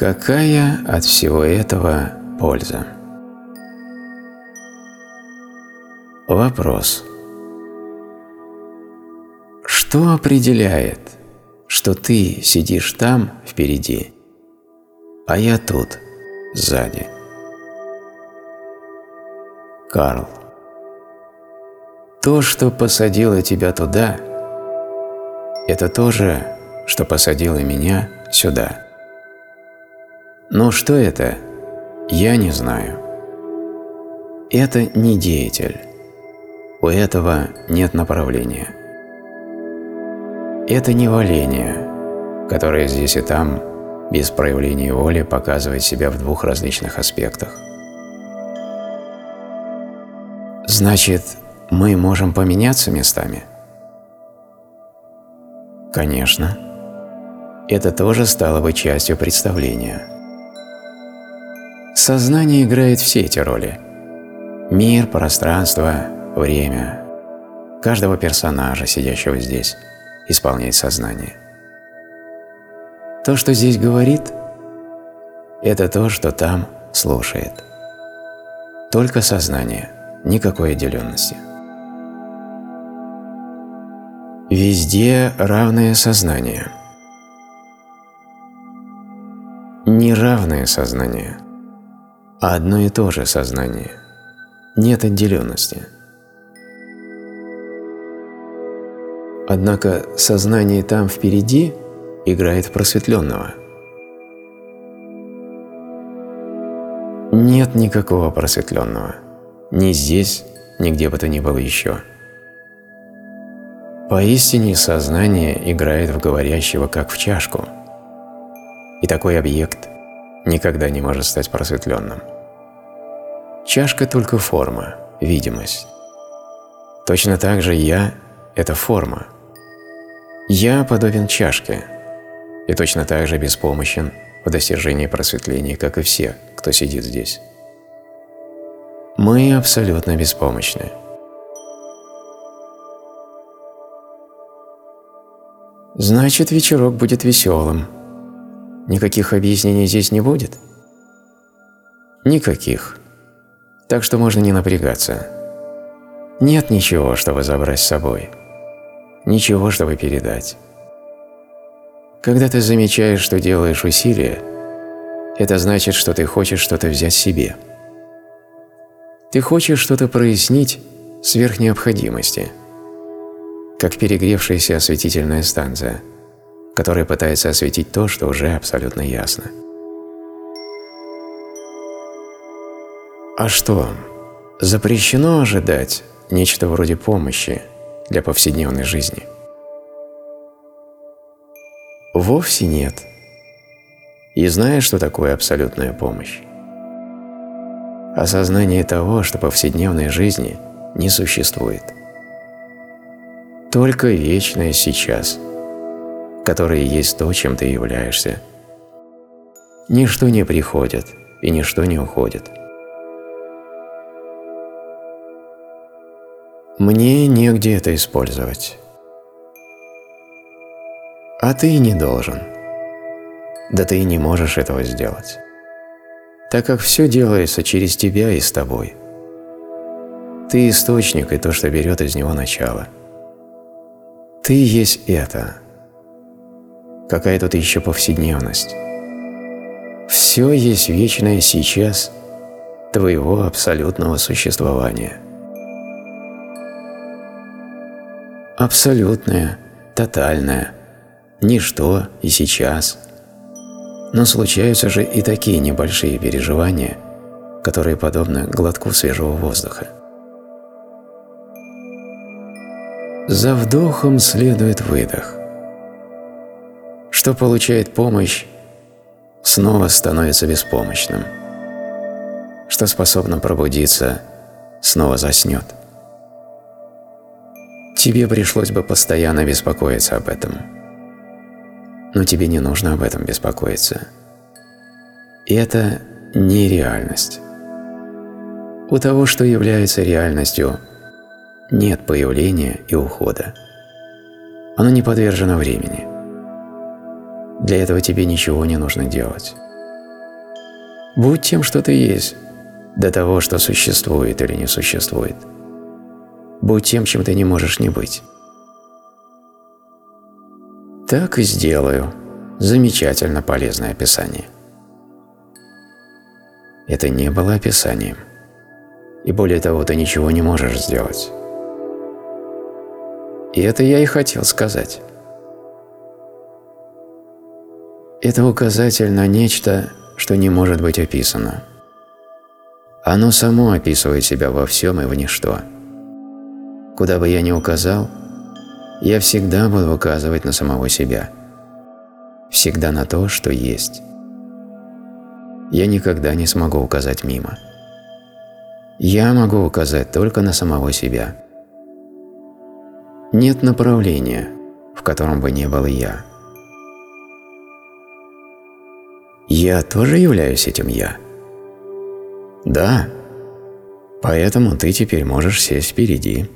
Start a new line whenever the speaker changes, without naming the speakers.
Какая от всего этого польза? Вопрос. Что определяет, что ты сидишь там впереди, а я тут, сзади? Карл. То, что посадило тебя туда, это то же, что посадило меня сюда. Но что это, я не знаю. Это не деятель. У этого нет направления. Это не валение, которое здесь и там, без проявления воли, показывает себя в двух различных аспектах. Значит, мы можем поменяться местами? Конечно. Это тоже стало бы частью представления. Сознание играет все эти роли. Мир, пространство, время. Каждого персонажа, сидящего здесь, исполняет сознание. То, что здесь говорит, это то, что там слушает. Только сознание, никакой отделенности. Везде равное сознание. Неравное сознание, а одно и то же сознание. Нет отделенности. Однако сознание там впереди играет просветленного. Нет никакого просветленного. Ни здесь, ни где бы то ни было еще. Поистине сознание играет в говорящего, как в чашку. И такой объект никогда не может стать просветленным. Чашка – только форма, видимость. Точно так же «я» – это форма – я подобен чашке и точно так же беспомощен в достижении просветления, как и все, кто сидит здесь. Мы абсолютно беспомощны. Значит, вечерок будет веселым. Никаких объяснений здесь не будет? Никаких. Так что можно не напрягаться. Нет ничего, чтобы забрать с собой ничего, чтобы передать. Когда ты замечаешь, что делаешь усилия, это значит, что ты хочешь что-то взять себе. Ты хочешь что-то прояснить сверх необходимости, как перегревшаяся осветительная станция, которая пытается осветить то, что уже абсолютно ясно. А что, запрещено ожидать нечто вроде помощи, для повседневной жизни? Вовсе нет. И знаешь, что такое абсолютная помощь? Осознание того, что повседневной жизни не существует. Только вечное сейчас, которое есть то, чем ты являешься. Ничто не приходит и ничто не уходит. Мне негде это использовать. А ты не должен. Да ты и не можешь этого сделать. Так как все делается через тебя и с тобой. Ты источник и то, что берет из него начало. Ты есть это. Какая тут еще повседневность? Все есть вечное сейчас твоего абсолютного существования – абсолютное, тотальное, ничто и сейчас. Но случаются же и такие небольшие переживания, которые подобны глотку свежего воздуха. За вдохом следует выдох. Что получает помощь, снова становится беспомощным. Что способно пробудиться, снова заснет тебе пришлось бы постоянно беспокоиться об этом. Но тебе не нужно об этом беспокоиться. Это не реальность. У того, что является реальностью, нет появления и ухода. Оно не подвержено времени. Для этого тебе ничего не нужно делать. Будь тем, что ты есть, до того, что существует или не существует. Будь тем, чем ты не можешь не быть. Так и сделаю. Замечательно полезное описание. Это не было описанием. И более того, ты ничего не можешь сделать. И это я и хотел сказать. Это указатель на нечто, что не может быть описано. Оно само описывает себя во всем и в ничто. Куда бы я ни указал, я всегда буду указывать на самого себя. Всегда на то, что есть. Я никогда не смогу указать мимо. Я могу указать только на самого себя. Нет направления, в котором бы не был я. Я тоже являюсь этим «я». Да, поэтому ты теперь можешь сесть впереди.